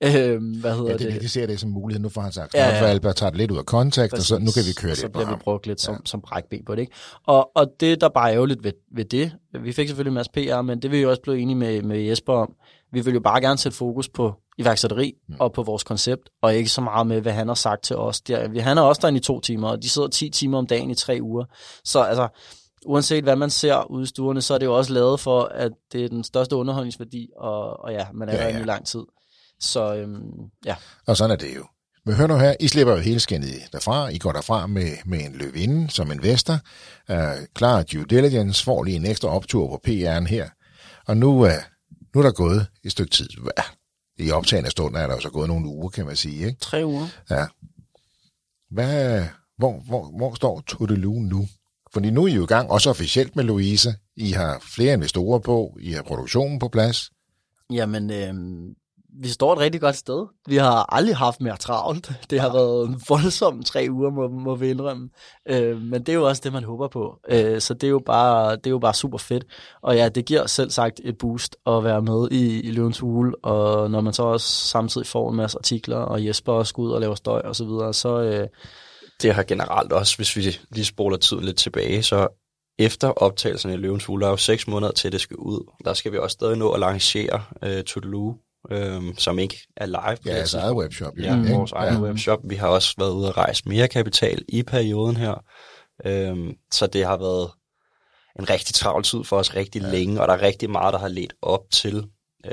Øh, hvad hedder ja, det? De ser det som mulighed. Nu får han sagt, ja, ja. Albert tager det lidt ud af kontekst, og så nu kan vi køre det Så bliver vi brugt lidt som, ja. som brækben på det. Ikke? Og, og det, der bare er ærgerligt ved, ved det, vi fik selvfølgelig en masse PR, men det vil vi også blive enige med, med Jesper om. Vi vil jo bare gerne sætte fokus på iværksætteri mm. og på vores koncept, og ikke så meget med, hvad han har sagt til os. Der, han er også derinde i to timer, og de sidder 10 timer om dagen i tre uger. Så altså, uanset hvad man ser ude i stuerne, så er det jo også lavet for, at det er den største underholdningsværdi, og, og ja, man er ja, ja. i lang tid. Så øhm, ja. Og sådan er det jo. Men hør nu her, I slipper jo hele skændet derfra. I går derfra med, med en løvinde som investor. Uh, klar due diligence, får lige en ekstra optur på PR'en her. Og nu, uh, nu er der gået et stykke tid. I optagende stund er der jo så gået nogle uger, kan man sige. Ikke? Tre uger. Ja. Hvad, hvor, hvor, hvor står Tudelu nu? Fordi nu er I jo i gang, også officielt med Louise. I har flere investorer på, I har produktionen på plads. Jamen, øh, vi står et rigtig godt sted. Vi har aldrig haft mere travlt. [laughs] Det har været en voldsom tre uger, må, må vi indrømme. Øh, men det er jo også det, man håber på. Øh, så det er, jo bare, det er jo bare super fedt. Og ja, det giver selv sagt et boost at være med i, i Løvens Hule, og når man så også samtidig får en masse artikler, og Jesper også går ud og laver støj og så videre, så... Øh, det har generelt også, hvis vi lige spoler tiden lidt tilbage, så efter optagelsen i Løvens Hule, der er jo seks måneder til, det skal ud. Der skal vi også stadig nå at lancere uh, Toodaloo, øhm, som ikke er live. Ja, altså eget webshop. Ja, mm. vores egen ja. webshop. Vi har også været ude at rejse mere kapital i perioden her. Øhm, så det har været en rigtig travl tid for os rigtig ja. længe, og der er rigtig meget, der har ledt op til øh,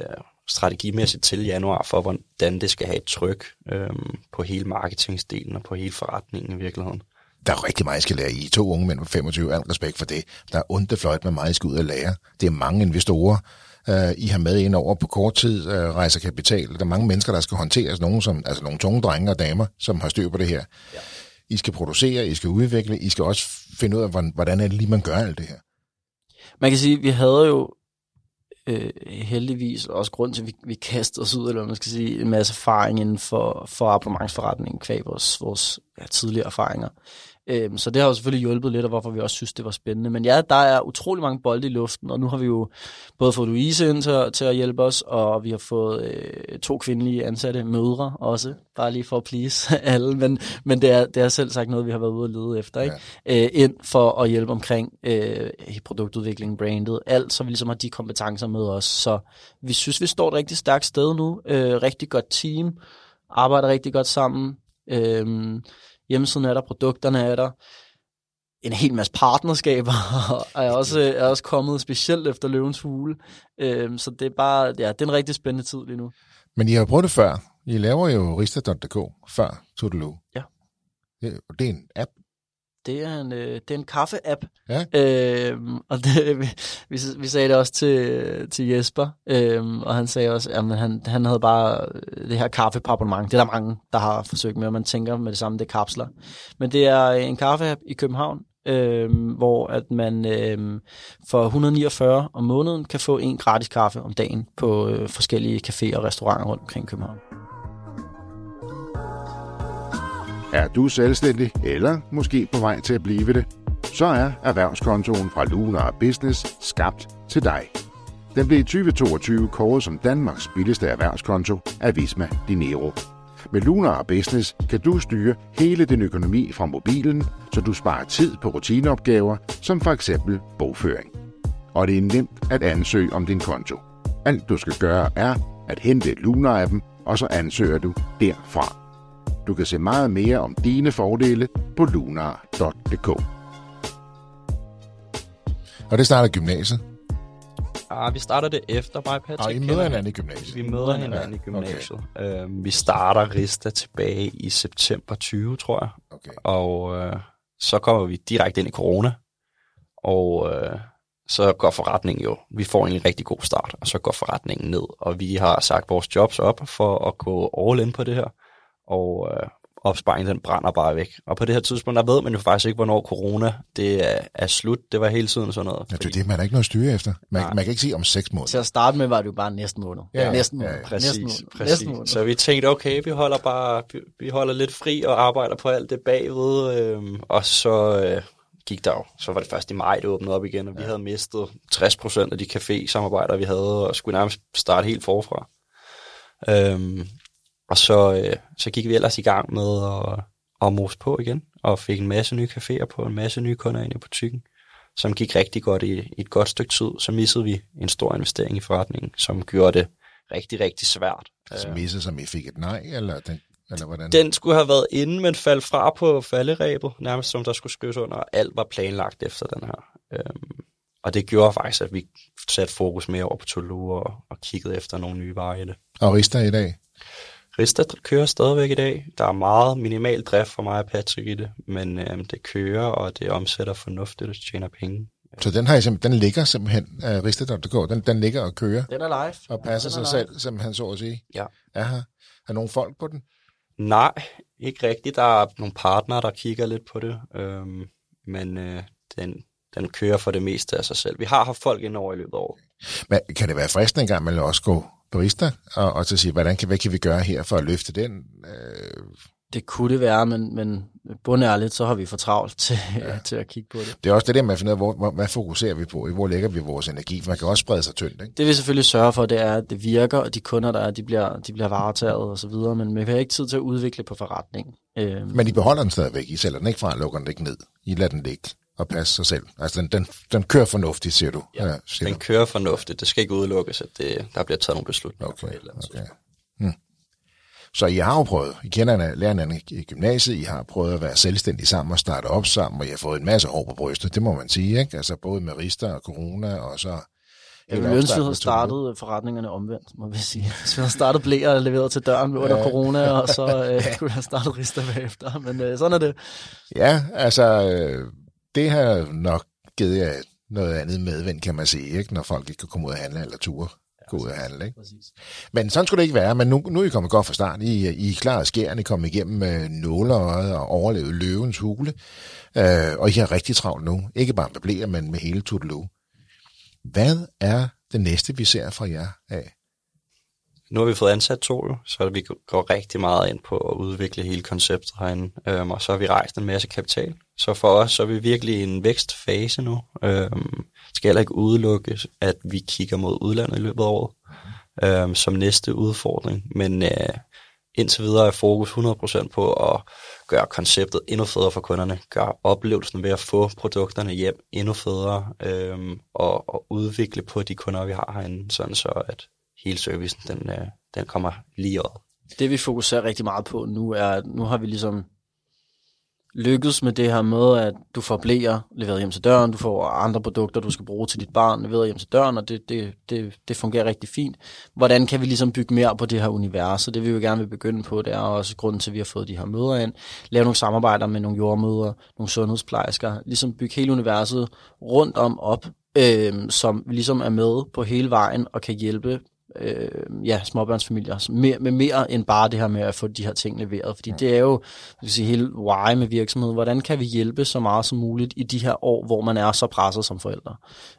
strategimæssigt til januar, for hvordan det skal have et tryk øh, på hele marketingsdelen og på hele forretningen i virkeligheden. Der er rigtig meget, jeg skal lære. I to unge mænd på 25, al respekt for det. Der er ondt fløjt med meget, I skal ud og lære. Det er mange investorer, uh, I har med ind over på kort tid, uh, rejser kapital. Der er mange mennesker, der skal håndteres. Nogle, som, altså nogle tunge drenge og damer, som har styr på det her. Ja. I skal producere, I skal udvikle, I skal også finde ud af, hvordan er det lige, man gør alt det her. Man kan sige, at vi havde jo øh, heldigvis også grund til, at vi, vi kastede os ud, eller man skal sige, en masse erfaring inden for, for abonnementsforretningen, kvæg vores, vores ja, tidligere erfaringer. Øhm, så det har jo selvfølgelig hjulpet lidt, og hvorfor vi også synes, det var spændende. Men ja, der er utrolig mange bolde i luften, og nu har vi jo både fået Louise ind til, til at hjælpe os, og vi har fået øh, to kvindelige ansatte mødre også, bare lige for at please [laughs] alle. Men, men det, er, det er selv sagt noget, vi har været ude at lede efter, ikke? Ja. Øh, ind for at hjælpe omkring øh, produktudvikling, brandet, alt, så vi ligesom har de kompetencer med os. Så vi synes, vi står et rigtig stærkt sted nu, øh, rigtig godt team, arbejder rigtig godt sammen, Øhm, hjemmesiden er der, produkterne er der, en hel masse partnerskaber [laughs] er også, er også kommet specielt efter Løvens Hule. Øhm, så det er bare, ja, det er en rigtig spændende tid lige nu. Men I har prøvet det før. I laver jo rista.dk før Tudelu. Ja. Det, det er en app. Det er en, øh, det er en kaffe-app. Ja. Øhm, og det, [laughs] vi, vi, vi sagde det også til, til Jesper, øhm, og han sagde også, at han, han havde bare det her kaffepappement. Det er der mange, der har forsøgt med, og man tænker med det samme, det er kapsler. Men det er en kaffe-app i København, øhm, hvor at man øhm, for 149 om måneden kan få en gratis kaffe om dagen på øh, forskellige caféer og restauranter rundt omkring København. Er du selvstændig eller måske på vej til at blive det, så er erhvervskontoen fra Lunar Business skabt til dig. Den blev i 2022 kåret som Danmarks billigste erhvervskonto af Visma Dinero. Med Lunar Business kan du styre hele din økonomi fra mobilen, så du sparer tid på rutineopgaver, som for eksempel bogføring. Og det er nemt at ansøge om din konto. Alt du skal gøre er at hente Lunar-appen, og så ansøger du derfra. Du kan se meget mere om dine fordele på lunar.dk. Og det starter gymnasiet. Ah, vi starter det efter mig, Patrick. Og I møder hinanden i gymnasiet. Vi møder hinanden i gymnasiet. Okay. Øhm, vi starter Rista tilbage i september 20, tror jeg. Okay. Og øh, så kommer vi direkte ind i corona. Og øh, så går forretningen jo, vi får en rigtig god start, og så går forretningen ned. Og vi har sagt vores jobs op for at gå all in på det her. Og øh, opsparingen den brænder bare væk. Og på det her tidspunkt, der ved man jo faktisk ikke, hvornår corona det er, er slut. Det var hele tiden sådan noget. Ja, det er det, man har ikke noget styre efter. Man, man kan ikke sige om seks måneder. Til at starte med var det jo bare næsten måned. Ja, næsten ja, måned. ja. Præcis, næsten måned. præcis. Næsten måned. Så vi tænkte, okay, vi holder bare, vi, vi holder lidt fri og arbejder på alt det bagved, øhm, og så øh, gik der jo, så var det først i maj, det åbnede op igen, og vi havde mistet 60% af de café-samarbejder, vi havde, og skulle nærmest starte helt forfra. Øhm, og så, øh, så gik vi ellers i gang med at, at mose på igen, og fik en masse nye caféer på, en masse nye kunder ind i butikken, som gik rigtig godt i, i et godt stykke tid. Så missede vi en stor investering i forretningen, som gjorde det rigtig, rigtig svært. Altså misset, som I fik et nej, eller, den, eller hvordan? Den skulle have været inde, men faldt fra på falderæbet, nærmest som der skulle skrives under, og alt var planlagt efter den her. Øhm, og det gjorde faktisk, at vi satte fokus mere over på Tulu og, og kiggede efter nogle nye varer i det. Og Rista i dag? Rista kører stadigvæk i dag. Der er meget minimal drift for mig og Patrick i det, men øhm, det kører, og det omsætter fornuftigt og tjener penge. Så den, har I simpelthen, den ligger simpelthen, uh, Rista.dk, den, den ligger og kører Den er live. og passer er sig live. selv, simpelthen så at sige. Ja. Aha. Er nogle folk på den? Nej, ikke rigtigt. Der er nogle partnere, der kigger lidt på det, øhm, men øh, den, den kører for det meste af sig selv. Vi har haft folk ind over i løbet af året. Men kan det være fristende engang, man også gå på Rista, og, og så sige, hvordan kan, hvad kan vi gøre her for at løfte den? Øh, Det kunne det være, men, men bundærligt, så har vi for travlt til, ja. [laughs] til at kigge på det. det er også det der med at finde ud af, hvor, hvor, hvad fokuserer vi på? Hvor lægger vi vores energi? For man kan også sprede sig tyndt, ikke? Det vi selvfølgelig sørge for, det er, at det virker, og de kunder, der er, de bliver, de bliver varetaget og så videre, men vi har ikke tid til at udvikle på forretningen. Øhm, Men I beholder den stadigvæk. I sælger den ikke fra, lukker den ikke ned. I lader den ligge og passe sig selv. Altså, den, den, den kører fornuftigt, siger du. Ja, siger Den du. kører fornuftigt. Det skal ikke udelukkes, at det, der bliver taget nogle beslutninger Okay, på et eller andet okay. tidspunkt. Hmm. Så I har jo prøvet, I kender en- lærerne i gymnasiet, I har prøvet at være selvstændige sammen og starte op sammen, og I har fået en masse hår på brystet, det må man sige, ikke? Altså både med Rista og Corona, og så... jeg ville ønske, vi opstarten havde startet forretningerne omvendt, må vi sige. Hvis vi havde startet blæer og leveret til døren under corona, og så [laughs] øh, kunne vi have startet Rista bagefter. Men øh, sådan er det. Ja, altså, øh, det har nok givet jer noget andet medvind, kan man sige, ikke? når folk ikke kan komme ud og handle, eller ture gå ud og handle. Ikke? Præcis. Men sådan skulle det ikke være, men nu, nu er I kommet godt fra start. I, I er klar og skæren, I er kommet igennem med nåleøjet og overlevet løvens hule, øh, og I har rigtig travlt nu. Ikke bare med blæer, men med hele Tudelu. Hvad er det næste, vi ser fra jer af? Nu har vi fået ansat to, jo, så vi går rigtig meget ind på at udvikle hele konceptet herinde, øhm, og så har vi rejst en masse kapital. Så for os så er vi virkelig i en vækstfase nu. Øhm, skal heller ikke udelukke, at vi kigger mod udlandet i løbet af året øhm, som næste udfordring, men øh, indtil videre er fokus 100% på at gøre konceptet endnu federe for kunderne, gøre oplevelsen ved at få produkterne hjem endnu federe, øhm, og, og udvikle på de kunder, vi har herinde, sådan så at hele servicen, den, øh, den kommer lige op. det vi fokuserer rigtig meget på nu, er, at nu har vi ligesom lykkes med det her med, at du får blæer leveret hjem til døren, du får andre produkter, du skal bruge til dit barn leveret hjem til døren, og det, det, det, det fungerer rigtig fint. Hvordan kan vi ligesom bygge mere på det her univers? Og det vi jo gerne vil begynde på, det er også grunden til, at vi har fået de her møder ind. Lave nogle samarbejder med nogle jordmøder, nogle sundhedsplejersker, ligesom bygge hele universet rundt om op, øh, som ligesom er med på hele vejen og kan hjælpe øh, ja, småbørnsfamilier mere, med mere end bare det her med at få de her ting leveret. Fordi mm. det er jo skal sige, hele why med virksomheden. Hvordan kan vi hjælpe så meget som muligt i de her år, hvor man er så presset som forældre?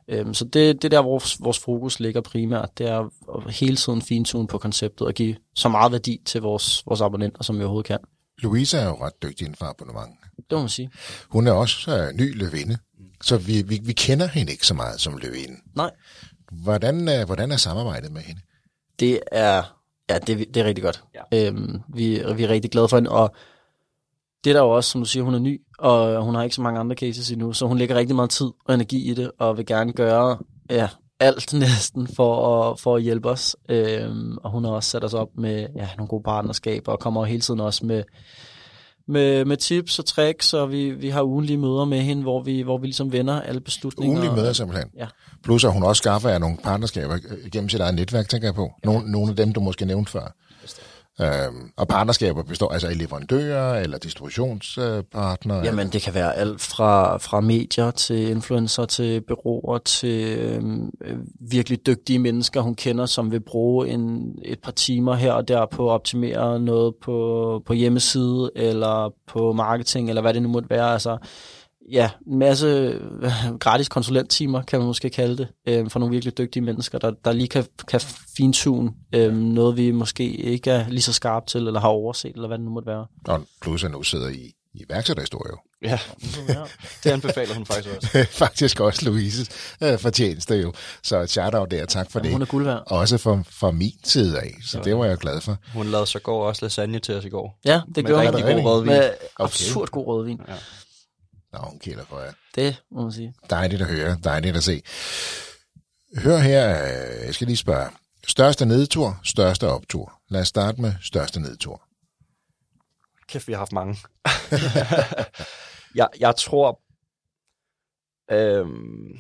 Øh, så det, det der, hvor vores, vores fokus ligger primært, det er at hele tiden fintune på konceptet og give så meget værdi til vores, vores abonnenter, som vi overhovedet kan. Louise er jo ret dygtig inden for abonnement. Det må man sige. Hun er også øh, ny løvinde, så vi, vi, vi kender hende ikke så meget som løvinde. Nej. Hvordan, øh, hvordan er samarbejdet med hende? Det er, ja, det, det er rigtig godt. Ja. Øhm, vi, vi er rigtig glade for hende, og det er der jo også, som du siger, hun er ny, og hun har ikke så mange andre cases endnu, så hun lægger rigtig meget tid og energi i det, og vil gerne gøre ja, alt [laughs] næsten for at, for at hjælpe os. Øhm, og hun har også sat os op med ja, nogle gode partnerskaber, og kommer hele tiden også med, med, med tips og tricks, og vi, vi har ugenlige møder med hende, hvor vi, hvor vi ligesom vender alle beslutninger. Ugenlige møder simpelthen? Ja. Plus at hun også skaffer jer nogle partnerskaber gennem sit eget netværk, tænker jeg på. Nogle, nogle af dem, du måske nævnte før. Øhm, og partnerskaber består altså af leverandører eller distributionspartnere? Øh, Jamen, det kan være alt fra, fra medier til influencer til byråer til øhm, øh, virkelig dygtige mennesker, hun kender, som vil bruge en, et par timer her og der på at optimere noget på, på hjemmeside eller på marketing, eller hvad det nu måtte være. Altså, ja, en masse øh, gratis konsulenttimer, kan man måske kalde det, øh, for nogle virkelig dygtige mennesker, der, der lige kan, kan fintune øh, noget, vi måske ikke er lige så skarpe til, eller har overset, eller hvad det nu måtte være. Og plus at nu sidder i i værksætterhistorie. Ja, det anbefaler hun faktisk også. [laughs] faktisk også Louises øh, fortjeneste jo. Så et shout-out der, tak for Jamen, det. hun er guld værd. Også fra, fra min side af, så det var jeg glad for. Hun lavede så går også lasagne til os i går. Ja, det Med gjorde hun. rigtig god rødvin. Med absurd god rødvin. Ja. Nå, hun kælder for jer. Det må man sige. Dejligt at høre, dejligt at se. Hør her, øh, jeg skal lige spørge. Største nedtur, største optur. Lad os starte med største nedtur. Kæft, vi har haft mange. [laughs] jeg, jeg tror, øhm,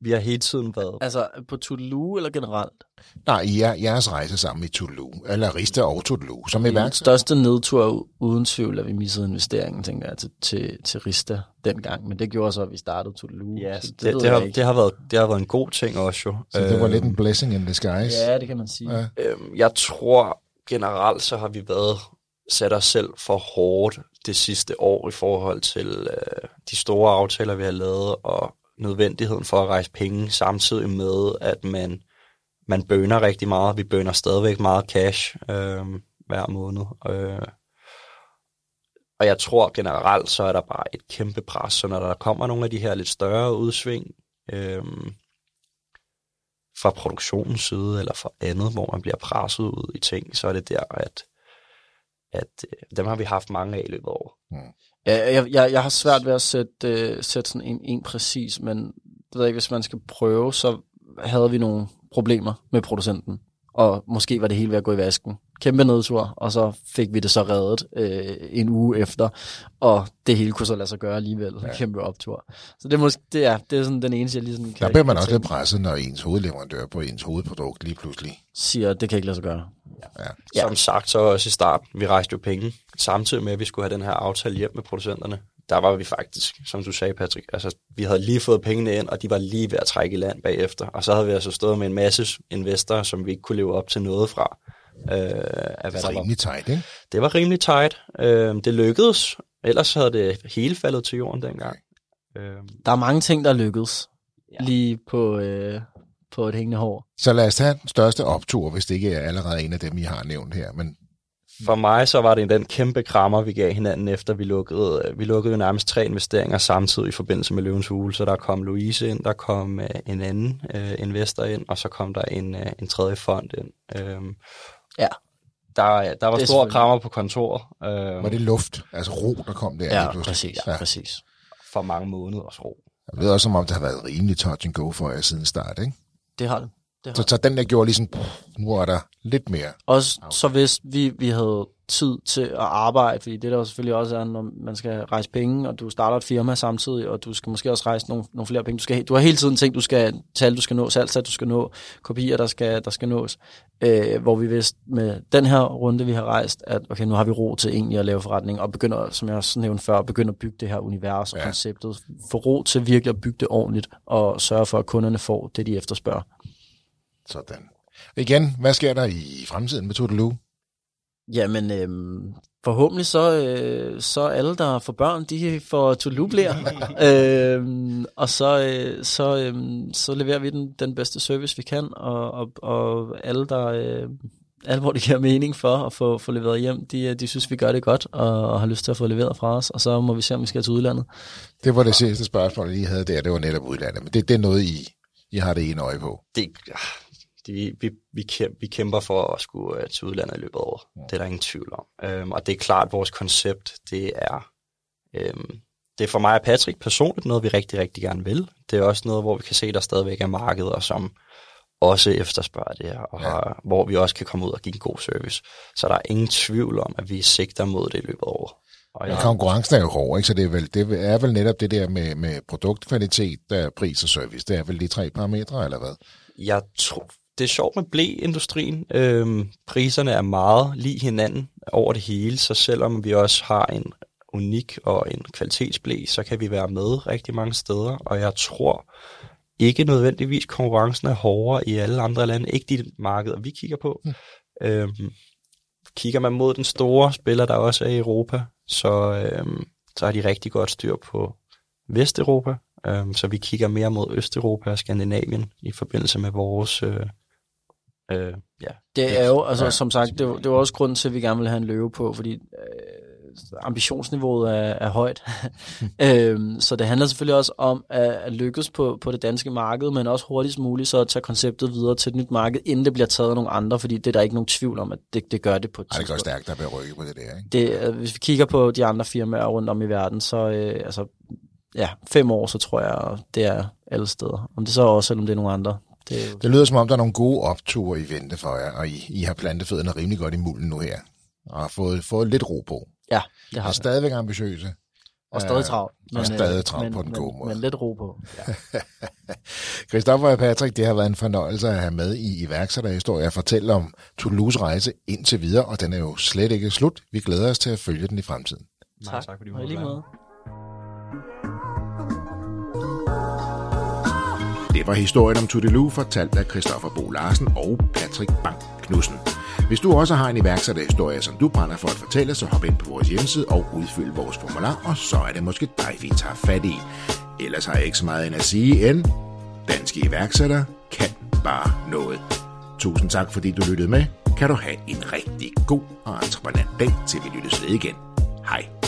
vi har hele tiden været... Altså på Toulouse eller generelt? Nej, I er, jeres rejse sammen i Toulouse, eller Rista og Toulouse, som i Den værksætter. største nedtur er uden tvivl, at vi missede investeringen, tænker jeg, til, til, til Rista dengang. Men det gjorde så, at vi startede Toulouse. Ja, så det, det, det, har, det, har været, det har været en god ting også jo. Så det var Øhm, lidt en blessing in disguise. Ja, det kan man sige. Ja. Øhm, jeg tror generelt, så har vi været sat os selv for hårdt det sidste år i forhold til øh, de store aftaler, vi har lavet, og nødvendigheden for at rejse penge, samtidig med, at man, man bønder rigtig meget. Vi bønder stadigvæk meget cash øh, hver måned. Øh, og jeg tror generelt, så er der bare et kæmpe pres, så når der kommer nogle af de her lidt større udsving, øh, fra produktionens side eller fra andet, hvor man bliver presset ud i ting, så er det der, at, at øh, dem har vi haft mange af i løbet af året. Mm. Ja, jeg, jeg, jeg har svært ved at sætte, øh, sætte sådan en, en præcis, men det ved jeg ikke, hvis man skal prøve, så havde vi nogle problemer med producenten. Og måske var det hele ved at gå i vasken. Kæmpe nedtur, og så fik vi det så reddet øh, en uge efter, og det hele kunne så lade sig gøre alligevel. Ja. Kæmpe optur. Så det er, måske, det er, det er sådan den eneste, jeg lige sådan kan, Der bliver man også lidt presset, når ens hovedleverandør på ens hovedprodukt lige pludselig. siger, det kan ikke lade sig gøre. Ja. Ja. Som sagt så også i starten, vi rejste jo penge, samtidig med, at vi skulle have den her aftale hjem med producenterne. Der var vi faktisk, som du sagde, Patrick, altså vi havde lige fået pengene ind, og de var lige ved at trække i land bagefter. Og så havde vi altså stået med en masse investorer, som vi ikke kunne leve op til noget fra. Øh, af, hvad Det er der var. rimelig tight, ikke? Det var rimelig tight. Øh, det lykkedes, ellers havde det hele faldet til jorden dengang. Øh, Der er mange ting, der lykkedes Ja. lige på, øh, på et hængende hår. Så lad os tage den største optur, hvis det ikke er allerede en af dem, I har nævnt her. Men For mig så var det den kæmpe krammer, vi gav hinanden efter vi lukkede. Vi lukkede jo nærmest tre investeringer samtidig i forbindelse med Løvens Hule. Så der kom Louise ind, der kom øh, en anden øh, investor ind, og så kom der en, øh, en tredje fond ind. Øhm, Ja. Der, der var Det store krammer på kontoret øh, var det luft, altså ro, der kom der lige Ja, pludselig? præcis. Ja. Præcis. for mange måneder ro. Jeg ved også, som om det har været rimelig touch and go for jer siden start, ikke? Det har det. Det Så, så den der gjorde ligesom, pff, nu er der lidt mere. Også så hvis vi, vi havde tid til at arbejde, fordi det der jo selvfølgelig også er, når man skal rejse penge, og du starter et firma samtidig, og du skal måske også rejse nogle, nogle flere penge. Du, skal, du har hele tiden ting, du skal tal, du skal nå, salgsat, du skal nå, kopier, der skal, der skal nås. Øh, hvor vi vidste med den her runde, vi har rejst, at okay, nu har vi ro til egentlig at lave forretning, og begynder, som jeg også nævnte før, begynder at bygge det her univers og Ja. konceptet. Få ro til virkelig at bygge det ordentligt, og sørge for, at kunderne får det, de efterspørger. Sådan. Igen, hvad sker der i fremtiden med Toodaloo? Jamen, øhm, forhåbentlig så, øh, så alle, der får børn, de får Toulouse [laughs] øhm, og så, øh, så, øhm, så leverer vi den, den bedste service, vi kan, og, og, og alle, der... Øh, alle, hvor det giver mening for at få, få leveret hjem, de, de synes, vi gør det godt, og, og har lyst til at få leveret fra os, og så må vi se, om vi skal til udlandet. Det var det sidste spørgsmål, lige havde der. Det var netop udlandet. Men det, det er noget, I, I har det ene øje på. Det, ah, det, vi, vi, vi, kæmper, vi kæmper for at skulle uh, til udlandet i løbet af året. Det er der ingen tvivl om. Um, og det er klart, at vores koncept, det er, um, det er for mig og Patrick personligt noget, vi rigtig, rigtig gerne vil. Det er også noget, hvor vi kan se, at der stadigvæk er markeder, som også efterspørger det her, og Ja. har, hvor vi også kan komme ud og give en god service. Så der er ingen tvivl om, at vi sigter mod det i løbet af året. Og Ja. Konkurrencen er jo hård, ikke? så det er, vel, det er vel netop det der med, med produktkvalitet, der pris og service. Det er vel de tre parametre, eller hvad? jeg tror, det er sjovt med blæindustrien. Øhm, priserne er meget lige hinanden over det hele, så selvom vi også har en unik og en kvalitetsblæ, så kan vi være med rigtig mange steder, og jeg tror ikke nødvendigvis konkurrencen er hårdere i alle andre lande, ikke de markeder, vi kigger på. Mm. Øhm, kigger man mod den store spiller, der også er i Europa, så, øhm, så har de rigtig godt styr på Vesteuropa, øhm, så vi kigger mere mod Østeuropa og Skandinavien i forbindelse med vores... Øh, øh, ja. Det er jo, altså Ja. som sagt, det, var- det var også grunden til, at vi gerne ville have en løve på, fordi øh, ambitionsniveauet er, er højt. [laughs] øhm, så det handler selvfølgelig også om at, at lykkes på, på det danske marked, men også hurtigst muligt så at tage konceptet videre til et nyt marked, inden det bliver taget af nogle andre, fordi det er der ikke nogen tvivl om, at det, det gør det på et Ej, det går stærkt, der bliver rykket på det der, ikke? Det, øh, hvis vi kigger på de andre firmaer rundt om i verden, så øh, altså, ja, fem år, så tror jeg, det er alle steder. Om det så også, selvom det er nogle andre. Det er jo, Det lyder som om, der er nogle gode opture i vente for jer, og I, I har plantet fødderne rimelig godt i mulden nu her, og har fået, fået lidt ro på. ja, det har er vi. stadigvæk ambitiøse. Og stadig travlt. og stadig travlt men, på den men, gode måde. Men lidt ro på. Ja. [laughs] Christoffer og Patrick, det har været en fornøjelse at have med i iværksætterhistorie og fortælle om Toulouse rejse indtil videre, og den er jo slet ikke slut. Vi glæder os til at følge den i fremtiden. Mange tak, fordi du Og i Det var historien om Tudelu, fortalt af Christoffer Bo Larsen og Patrick Bang Knudsen. Hvis du også har en iværksætterhistorie, som du brænder for at fortælle, så hop ind på vores hjemmeside og udfyld vores formular, og så er det måske dig, vi tager fat i. Ellers har jeg ikke så meget end at sige end, danske iværksættere kan bare noget. Tusind tak, fordi du lyttede med. Kan du have en rigtig god og entreprenant dag, til vi lyttes ved igen. Hej.